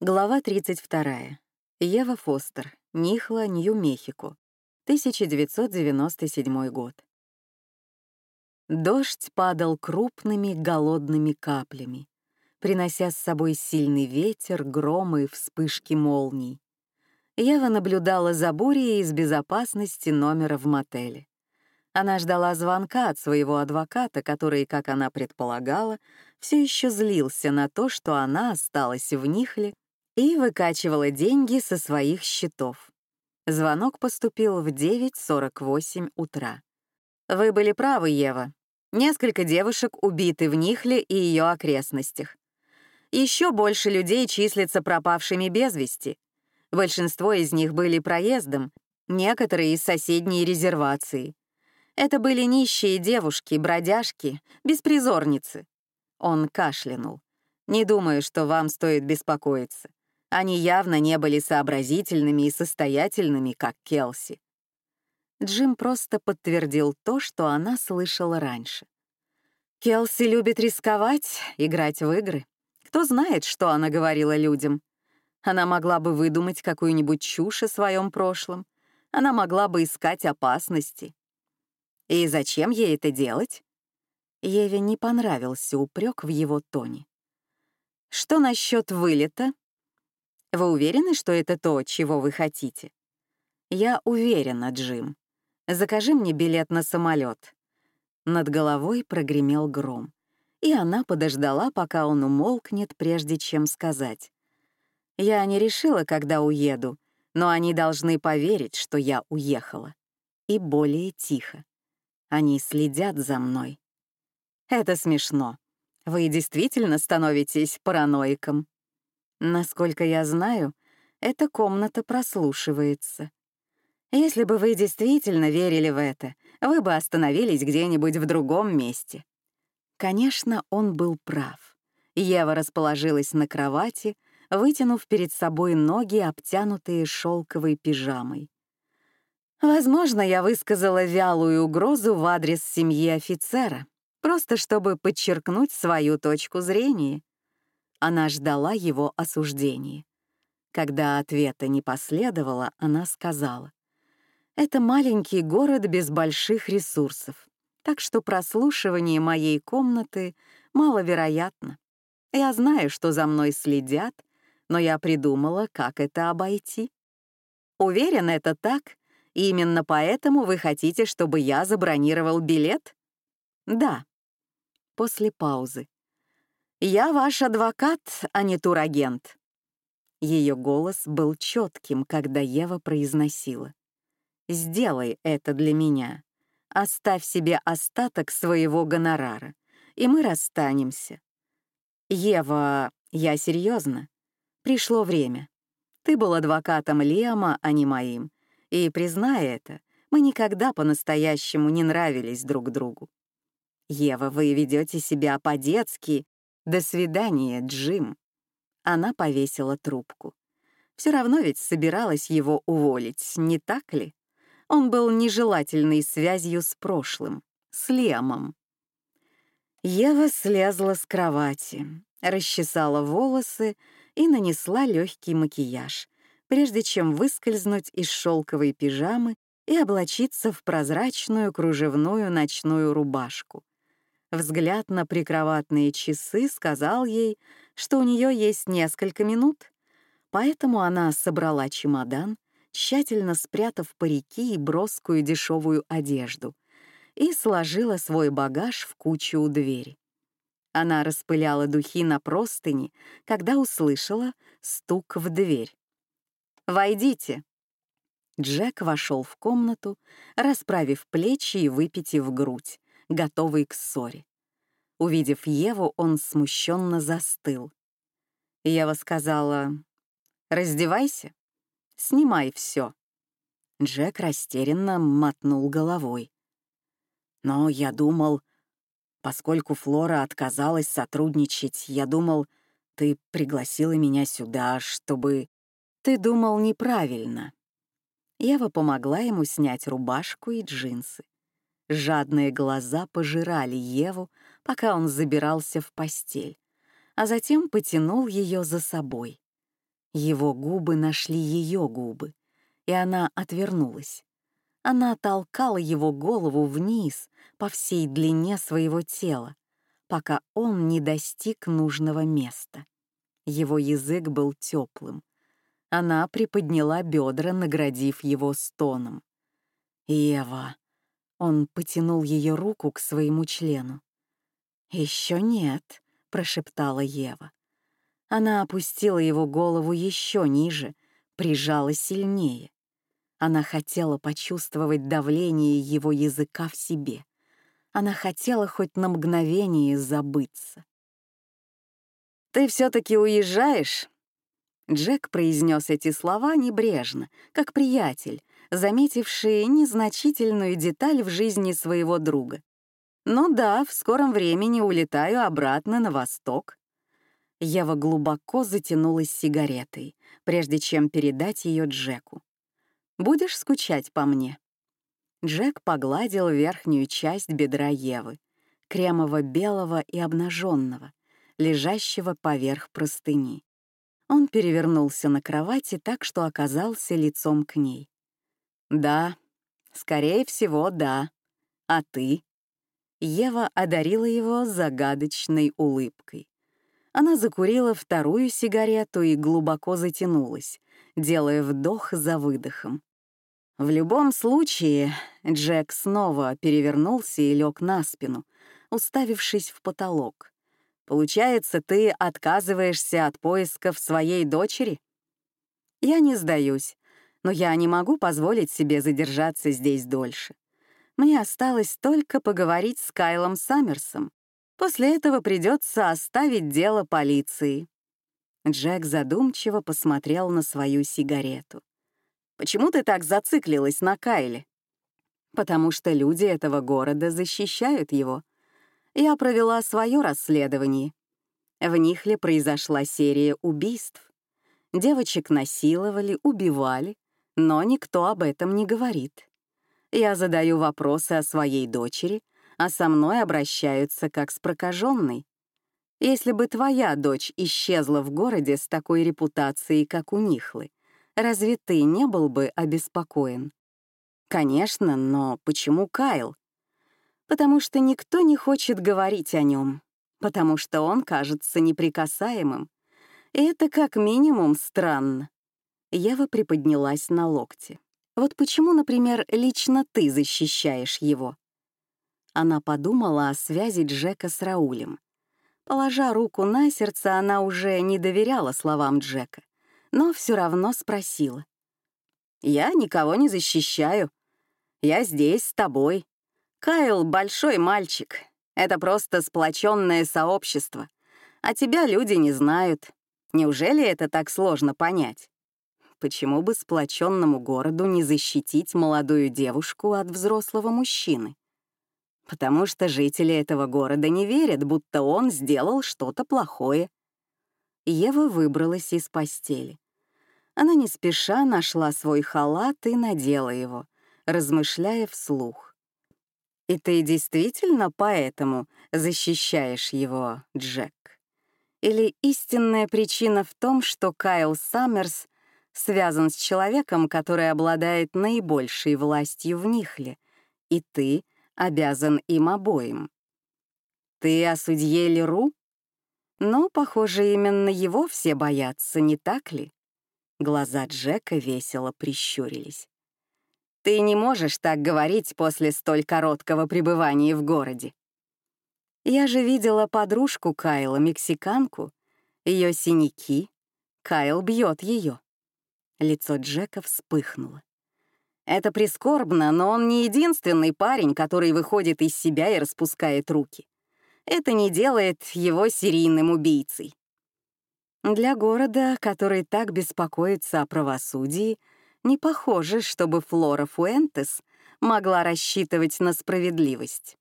Глава 32. Ева Фостер. Нихла, Нью-Мехико. 1997 год. Дождь падал крупными голодными каплями, принося с собой сильный ветер, громы и вспышки молний. Ева наблюдала за бурей из безопасности номера в мотеле. Она ждала звонка от своего адвоката, который, как она предполагала, все еще злился на то, что она осталась в Нихле и выкачивала деньги со своих счетов. Звонок поступил в 9.48 утра. «Вы были правы, Ева. Несколько девушек убиты в Нихле и ее окрестностях. Еще больше людей числятся пропавшими без вести. Большинство из них были проездом, некоторые из соседней резервации. Это были нищие девушки, бродяжки, беспризорницы. Он кашлянул. Не думаю, что вам стоит беспокоиться. Они явно не были сообразительными и состоятельными, как Келси. Джим просто подтвердил то, что она слышала раньше. Келси любит рисковать, играть в игры. Кто знает, что она говорила людям. Она могла бы выдумать какую-нибудь чушь о своем прошлом. Она могла бы искать опасности. И зачем ей это делать? Еве не понравился упрек в его тоне. Что насчет вылета? Вы уверены, что это то, чего вы хотите? Я уверена, Джим. Закажи мне билет на самолет. Над головой прогремел гром, и она подождала, пока он умолкнет, прежде чем сказать. Я не решила, когда уеду, но они должны поверить, что я уехала. И более тихо. Они следят за мной. Это смешно. Вы действительно становитесь параноиком. Насколько я знаю, эта комната прослушивается. Если бы вы действительно верили в это, вы бы остановились где-нибудь в другом месте. Конечно, он был прав. Ева расположилась на кровати, вытянув перед собой ноги, обтянутые шелковой пижамой. Возможно, я высказала вялую угрозу в адрес семьи офицера, просто чтобы подчеркнуть свою точку зрения. Она ждала его осуждения. Когда ответа не последовало, она сказала, «Это маленький город без больших ресурсов, так что прослушивание моей комнаты маловероятно. Я знаю, что за мной следят, но я придумала, как это обойти. Уверен, это так, и именно поэтому вы хотите, чтобы я забронировал билет? Да. После паузы. «Я ваш адвокат, а не турагент». Ее голос был четким, когда Ева произносила. «Сделай это для меня. Оставь себе остаток своего гонорара, и мы расстанемся». «Ева, я серьезно. Пришло время. Ты был адвокатом Лиама, а не моим. И, признай это, мы никогда по-настоящему не нравились друг другу. Ева, вы ведете себя по-детски «До свидания, Джим». Она повесила трубку. Все равно ведь собиралась его уволить, не так ли? Он был нежелательной связью с прошлым, с Лемом. Ева слезла с кровати, расчесала волосы и нанесла легкий макияж, прежде чем выскользнуть из шелковой пижамы и облачиться в прозрачную кружевную ночную рубашку. Взгляд на прикроватные часы сказал ей, что у нее есть несколько минут, поэтому она собрала чемодан, тщательно спрятав парики и броскую дешевую одежду, и сложила свой багаж в кучу у двери. Она распыляла духи на простыни, когда услышала стук в дверь. «Войдите!» Джек вошел в комнату, расправив плечи и выпитив грудь, готовый к ссоре. Увидев Еву, он смущенно застыл. Ева сказала, «Раздевайся, снимай все. Джек растерянно мотнул головой. «Но я думал, поскольку Флора отказалась сотрудничать, я думал, ты пригласила меня сюда, чтобы... Ты думал неправильно». Ева помогла ему снять рубашку и джинсы. Жадные глаза пожирали Еву, пока он забирался в постель, а затем потянул ее за собой. Его губы нашли ее губы, и она отвернулась. Она толкала его голову вниз по всей длине своего тела, пока он не достиг нужного места. Его язык был теплым. Она приподняла бедра, наградив его стоном. «Ева!» Он потянул ее руку к своему члену. Еще нет», — прошептала Ева. Она опустила его голову еще ниже, прижала сильнее. Она хотела почувствовать давление его языка в себе. Она хотела хоть на мгновение забыться. «Ты все-таки уезжаешь?» Джек произнес эти слова небрежно, как приятель, заметивший незначительную деталь в жизни своего друга. «Ну да, в скором времени улетаю обратно на восток». Ева глубоко затянулась сигаретой, прежде чем передать ее Джеку. Будешь скучать по мне?» Джек погладил верхнюю часть бедра Евы, кремово-белого и обнаженного, лежащего поверх простыни. Он перевернулся на кровати так, что оказался лицом к ней. «Да, скорее всего, да. А ты?» Ева одарила его загадочной улыбкой. Она закурила вторую сигарету и глубоко затянулась, делая вдох за выдохом. В любом случае, Джек снова перевернулся и лег на спину, уставившись в потолок. «Получается, ты отказываешься от поисков своей дочери?» «Я не сдаюсь, но я не могу позволить себе задержаться здесь дольше. Мне осталось только поговорить с Кайлом Саммерсом. После этого придется оставить дело полиции». Джек задумчиво посмотрел на свою сигарету. Почему ты так зациклилась на Кайле? Потому что люди этого города защищают его. Я провела свое расследование. В Нихле произошла серия убийств. Девочек насиловали, убивали, но никто об этом не говорит. Я задаю вопросы о своей дочери, а со мной обращаются как с прокаженной. Если бы твоя дочь исчезла в городе с такой репутацией, как у Нихлы, Разве ты не был бы обеспокоен? Конечно, но почему Кайл? Потому что никто не хочет говорить о нем, потому что он кажется неприкасаемым. И это как минимум странно. Ева приподнялась на локте. Вот почему, например, лично ты защищаешь его? Она подумала о связи Джека с Раулем. Положа руку на сердце, она уже не доверяла словам Джека но все равно спросила. «Я никого не защищаю. Я здесь с тобой. Кайл — большой мальчик. Это просто сплоченное сообщество. А тебя люди не знают. Неужели это так сложно понять? Почему бы сплоченному городу не защитить молодую девушку от взрослого мужчины? Потому что жители этого города не верят, будто он сделал что-то плохое. Ева выбралась из постели. Она не спеша нашла свой халат и надела его, размышляя вслух. «И ты действительно поэтому защищаешь его, Джек? Или истинная причина в том, что Кайл Саммерс связан с человеком, который обладает наибольшей властью в Нихле, и ты обязан им обоим? Ты о судье Леру? Но, похоже, именно его все боятся, не так ли? Глаза Джека весело прищурились. «Ты не можешь так говорить после столь короткого пребывания в городе. Я же видела подружку Кайла, мексиканку, ее синяки. Кайл бьет ее. Лицо Джека вспыхнуло. Это прискорбно, но он не единственный парень, который выходит из себя и распускает руки. Это не делает его серийным убийцей. Для города, который так беспокоится о правосудии, не похоже, чтобы Флора Фуэнтес могла рассчитывать на справедливость.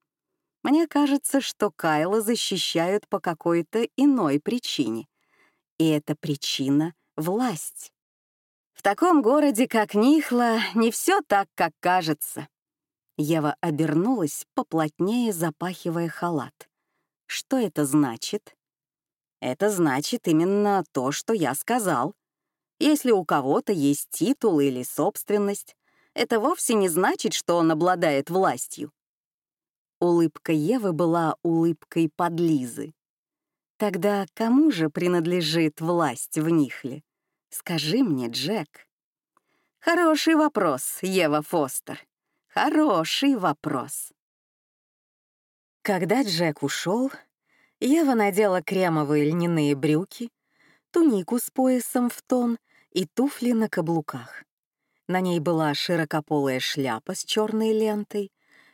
Мне кажется, что Кайла защищают по какой-то иной причине. И эта причина — власть. Таком городе, как Нихла, не все так, как кажется. Ева обернулась, поплотнее запахивая халат. Что это значит? Это значит именно то, что я сказал. Если у кого-то есть титул или собственность, это вовсе не значит, что он обладает властью. Улыбка Евы была улыбкой подлизы. Тогда кому же принадлежит власть в Нихле? Скажи мне, Джек. Хороший вопрос, Ева Фостер. Хороший вопрос. Когда Джек ушел, Ева надела кремовые льняные брюки, тунику с поясом в тон и туфли на каблуках. На ней была широкополая шляпа с черной лентой,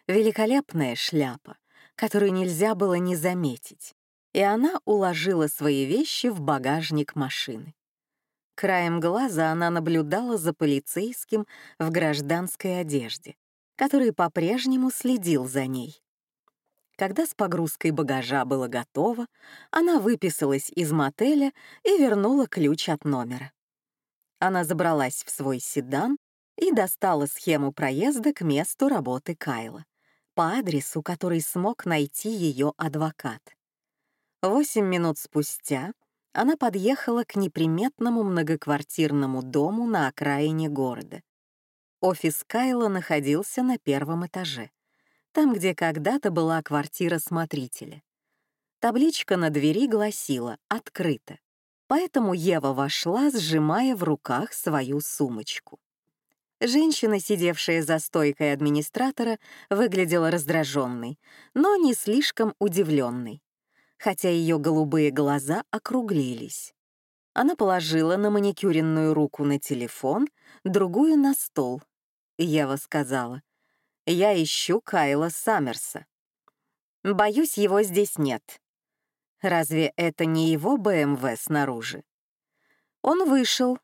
великолепная шляпа, которую нельзя было не заметить, и она уложила свои вещи в багажник машины. Краем глаза она наблюдала за полицейским в гражданской одежде, который по-прежнему следил за ней. Когда с погрузкой багажа было готово, она выписалась из мотеля и вернула ключ от номера. Она забралась в свой седан и достала схему проезда к месту работы Кайла, по адресу, который смог найти ее адвокат. Восемь минут спустя она подъехала к неприметному многоквартирному дому на окраине города. Офис Кайла находился на первом этаже, там, где когда-то была квартира смотрителя. Табличка на двери гласила «Открыто», поэтому Ева вошла, сжимая в руках свою сумочку. Женщина, сидевшая за стойкой администратора, выглядела раздраженной, но не слишком удивленной хотя ее голубые глаза округлились. Она положила на маникюренную руку на телефон, другую на стол. Ева сказала, «Я ищу Кайла Саммерса. Боюсь, его здесь нет. Разве это не его БМВ снаружи?» Он вышел.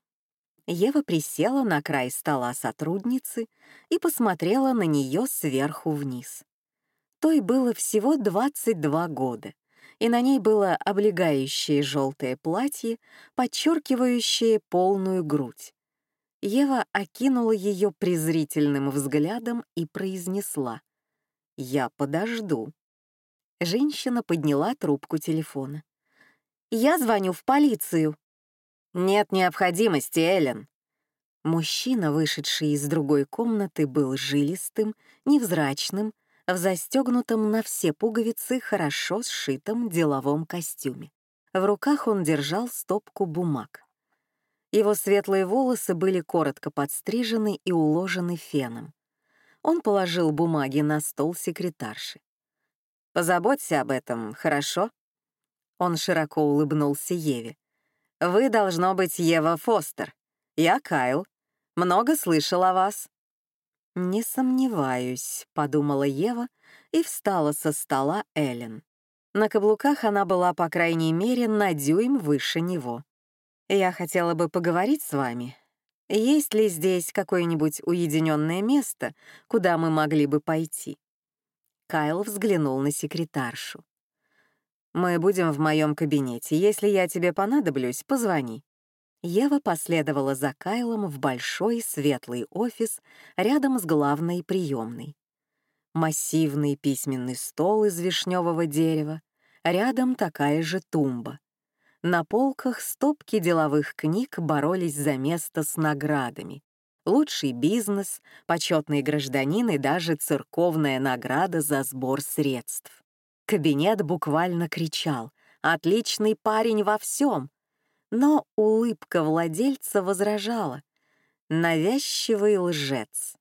Ева присела на край стола сотрудницы и посмотрела на нее сверху вниз. Той было всего 22 года и на ней было облегающее желтое платье, подчеркивающее полную грудь. Ева окинула ее презрительным взглядом и произнесла «Я подожду». Женщина подняла трубку телефона. «Я звоню в полицию». «Нет необходимости, Эллен». Мужчина, вышедший из другой комнаты, был жилистым, невзрачным, в застегнутом на все пуговицы хорошо сшитом деловом костюме. В руках он держал стопку бумаг. Его светлые волосы были коротко подстрижены и уложены феном. Он положил бумаги на стол секретарши. «Позаботься об этом, хорошо?» Он широко улыбнулся Еве. «Вы, должно быть, Ева Фостер. Я Кайл. Много слышал о вас. «Не сомневаюсь», — подумала Ева и встала со стола Эллен. На каблуках она была, по крайней мере, на дюйм выше него. «Я хотела бы поговорить с вами. Есть ли здесь какое-нибудь уединенное место, куда мы могли бы пойти?» Кайл взглянул на секретаршу. «Мы будем в моем кабинете. Если я тебе понадоблюсь, позвони». Ева последовала за Кайлом в большой светлый офис рядом с главной приемной. Массивный письменный стол из вишневого дерева, рядом такая же тумба. На полках стопки деловых книг боролись за место с наградами. Лучший бизнес, почетный гражданин и даже церковная награда за сбор средств. Кабинет буквально кричал «Отличный парень во всем!» Но улыбка владельца возражала. Навязчивый лжец.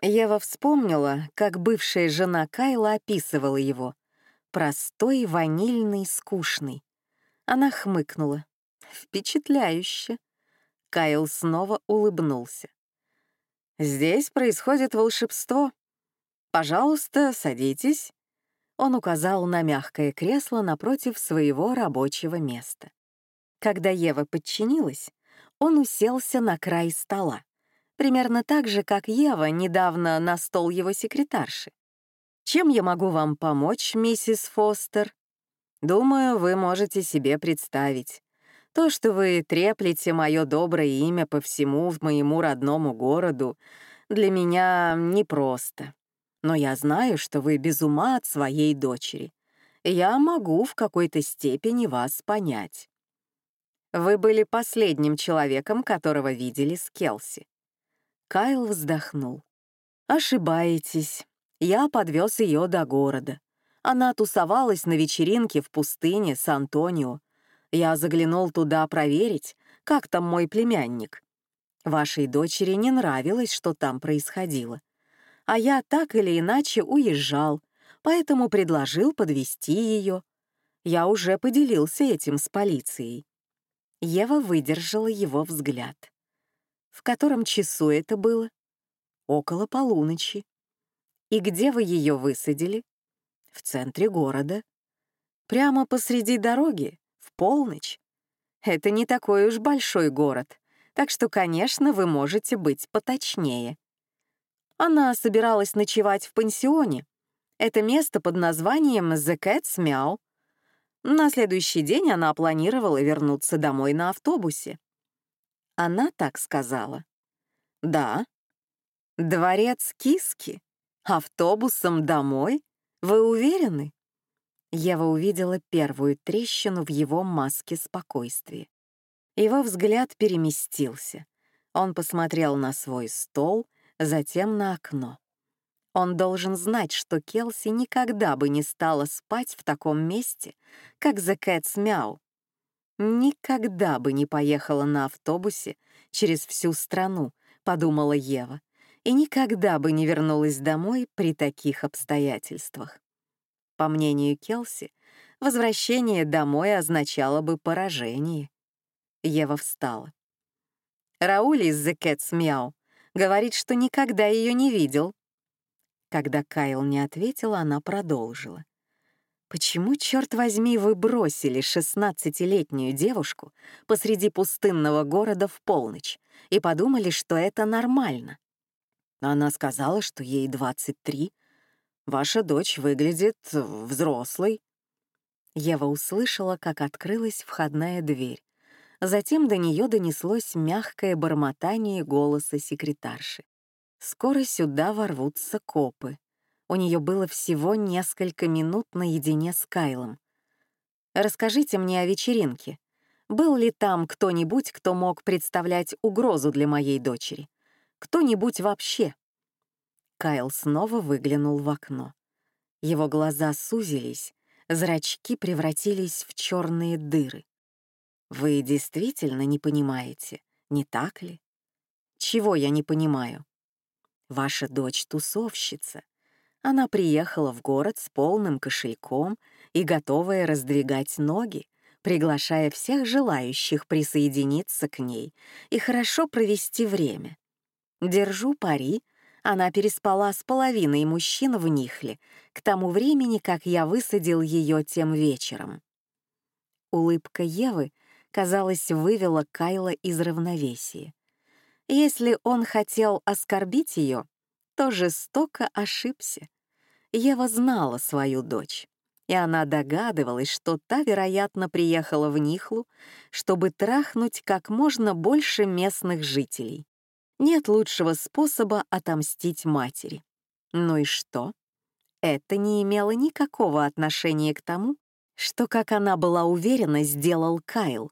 Ева вспомнила, как бывшая жена Кайла описывала его. Простой, ванильный, скучный. Она хмыкнула. Впечатляюще. Кайл снова улыбнулся. «Здесь происходит волшебство. Пожалуйста, садитесь». Он указал на мягкое кресло напротив своего рабочего места. Когда Ева подчинилась, он уселся на край стола, примерно так же, как Ева недавно на стол его секретарши. «Чем я могу вам помочь, миссис Фостер?» «Думаю, вы можете себе представить. То, что вы треплете мое доброе имя по всему моему родному городу, для меня непросто. Но я знаю, что вы без ума от своей дочери. Я могу в какой-то степени вас понять. Вы были последним человеком, которого видели с Келси. Кайл вздохнул. Ошибаетесь. Я подвез ее до города. Она тусовалась на вечеринке в пустыне Сан-Антонио. Я заглянул туда проверить, как там мой племянник. Вашей дочери не нравилось, что там происходило. А я так или иначе уезжал, поэтому предложил подвести ее. Я уже поделился этим с полицией. Ева выдержала его взгляд. В котором часу это было? Около полуночи. И где вы ее высадили? В центре города. Прямо посреди дороги, в полночь. Это не такой уж большой город, так что, конечно, вы можете быть поточнее. Она собиралась ночевать в пансионе. Это место под названием The Cat's Meow. На следующий день она планировала вернуться домой на автобусе. Она так сказала. «Да». «Дворец Киски? Автобусом домой? Вы уверены?» Ева увидела первую трещину в его маске спокойствия. Его взгляд переместился. Он посмотрел на свой стол, затем на окно. Он должен знать, что Келси никогда бы не стала спать в таком месте, как The Cat's Meow. Никогда бы не поехала на автобусе через всю страну, подумала Ева, и никогда бы не вернулась домой при таких обстоятельствах. По мнению Келси, возвращение домой означало бы поражение. Ева встала. Рауль из The Cat's Meow говорит, что никогда ее не видел. Когда Кайл не ответила, она продолжила. «Почему, черт возьми, вы бросили шестнадцатилетнюю девушку посреди пустынного города в полночь и подумали, что это нормально?» Она сказала, что ей 23. Ваша дочь выглядит взрослой. Ева услышала, как открылась входная дверь. Затем до нее донеслось мягкое бормотание голоса секретарши. Скоро сюда ворвутся копы. У нее было всего несколько минут наедине с Кайлом. «Расскажите мне о вечеринке. Был ли там кто-нибудь, кто мог представлять угрозу для моей дочери? Кто-нибудь вообще?» Кайл снова выглянул в окно. Его глаза сузились, зрачки превратились в черные дыры. «Вы действительно не понимаете, не так ли?» «Чего я не понимаю?» Ваша дочь тусовщица. Она приехала в город с полным кошельком и готовая раздвигать ноги, приглашая всех желающих присоединиться к ней и хорошо провести время. Держу пари, она переспала с половиной мужчин в Нихле к тому времени, как я высадил ее тем вечером. Улыбка Евы, казалось, вывела Кайла из равновесия. Если он хотел оскорбить ее, то жестоко ошибся. Ева знала свою дочь, и она догадывалась, что та, вероятно, приехала в Нихлу, чтобы трахнуть как можно больше местных жителей. Нет лучшего способа отомстить матери. Ну и что? Это не имело никакого отношения к тому, что, как она была уверена, сделал Кайл.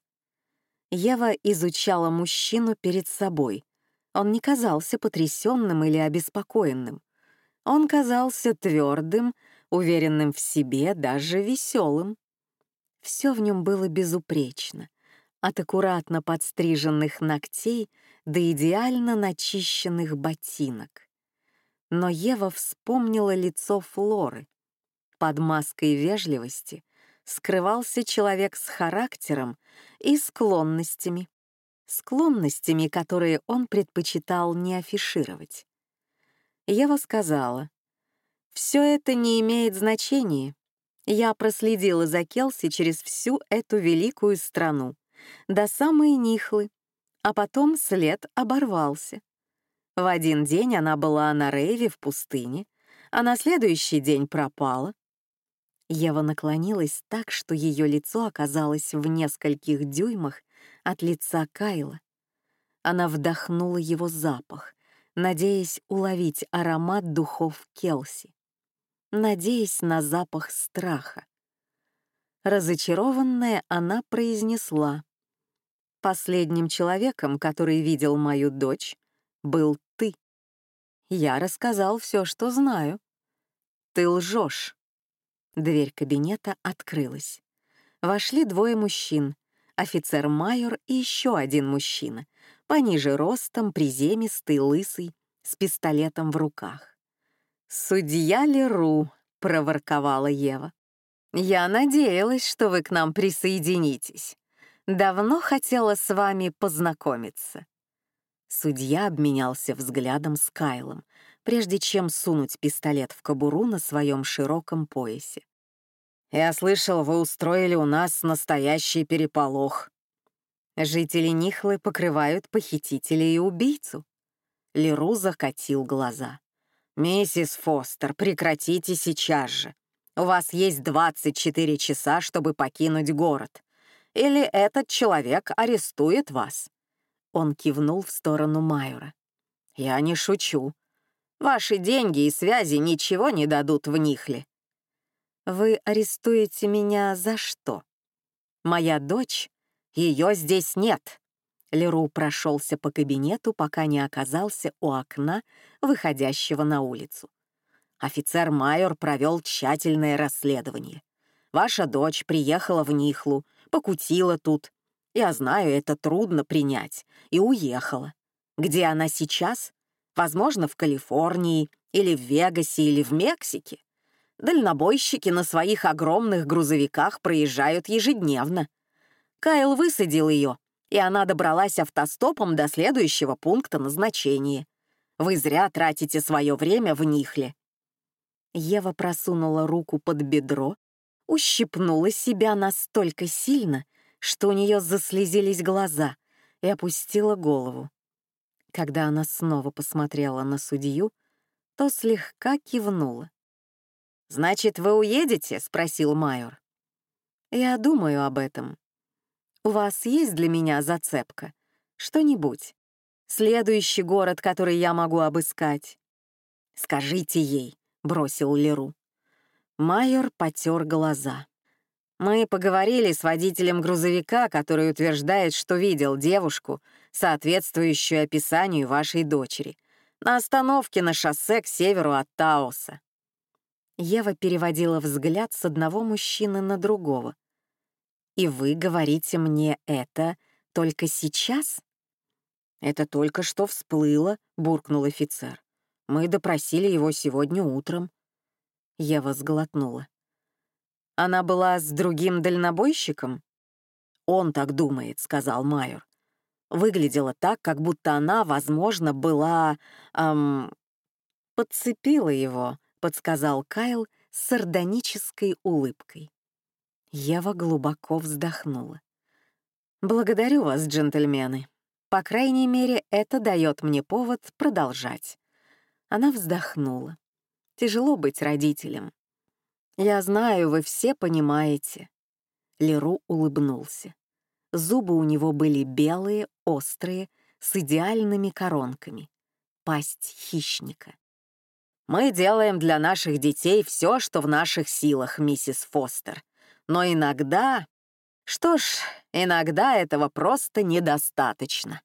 Ева изучала мужчину перед собой. Он не казался потрясенным или обеспокоенным. Он казался твердым, уверенным в себе, даже веселым. Все в нем было безупречно, от аккуратно подстриженных ногтей до идеально начищенных ботинок. Но Ева вспомнила лицо Флоры. Под маской вежливости скрывался человек с характером и склонностями. Склонностями, которые он предпочитал не афишировать. Ева сказала, «Все это не имеет значения. Я проследила за Келси через всю эту великую страну, до самой Нихлы, а потом след оборвался. В один день она была на рейве в пустыне, а на следующий день пропала, Ева наклонилась так, что ее лицо оказалось в нескольких дюймах от лица Кайла. Она вдохнула его запах, надеясь уловить аромат духов Келси, надеясь на запах страха. Разочарованная, она произнесла. Последним человеком, который видел мою дочь, был ты. Я рассказал все, что знаю. Ты лжешь. Дверь кабинета открылась. Вошли двое мужчин, офицер-майор и еще один мужчина, пониже ростом, приземистый, лысый, с пистолетом в руках. «Судья Леру», — проворковала Ева. «Я надеялась, что вы к нам присоединитесь. Давно хотела с вами познакомиться». Судья обменялся взглядом с Кайлом, прежде чем сунуть пистолет в кобуру на своем широком поясе. «Я слышал, вы устроили у нас настоящий переполох». Жители Нихлы покрывают похитителя и убийцу. Леру закатил глаза. «Миссис Фостер, прекратите сейчас же. У вас есть 24 часа, чтобы покинуть город или этот человек арестует вас». Он кивнул в сторону Майора. «Я не шучу. Ваши деньги и связи ничего не дадут в Нихле». «Вы арестуете меня за что?» «Моя дочь? Ее здесь нет». Леру прошелся по кабинету, пока не оказался у окна, выходящего на улицу. Офицер Майор провел тщательное расследование. Ваша дочь приехала в Нихлу, покутила тут. Я знаю, это трудно принять. И уехала. Где она сейчас? Возможно, в Калифорнии, или в Вегасе, или в Мексике. Дальнобойщики на своих огромных грузовиках проезжают ежедневно. Кайл высадил ее, и она добралась автостопом до следующего пункта назначения. Вы зря тратите свое время в Нихле. Ева просунула руку под бедро ущипнула себя настолько сильно, что у нее заслезились глаза, и опустила голову. Когда она снова посмотрела на судью, то слегка кивнула. «Значит, вы уедете?» — спросил майор. «Я думаю об этом. У вас есть для меня зацепка? Что-нибудь? Следующий город, который я могу обыскать?» «Скажите ей», — бросил Леру. Майор потер глаза. Мы поговорили с водителем грузовика, который утверждает, что видел девушку, соответствующую описанию вашей дочери, на остановке на шоссе к северу от Таоса. Ева переводила взгляд с одного мужчины на другого. «И вы говорите мне это только сейчас?» «Это только что всплыло», — буркнул офицер. «Мы допросили его сегодня утром. Ева сглотнула. «Она была с другим дальнобойщиком?» «Он так думает», — сказал майор. Выглядела так, как будто она, возможно, была... Эм, «Подцепила его», — подсказал Кайл с сардонической улыбкой. Ева глубоко вздохнула. «Благодарю вас, джентльмены. По крайней мере, это дает мне повод продолжать». Она вздохнула. Тяжело быть родителем. Я знаю, вы все понимаете. Леру улыбнулся. Зубы у него были белые, острые, с идеальными коронками. Пасть хищника. Мы делаем для наших детей все, что в наших силах, миссис Фостер. Но иногда... Что ж, иногда этого просто недостаточно.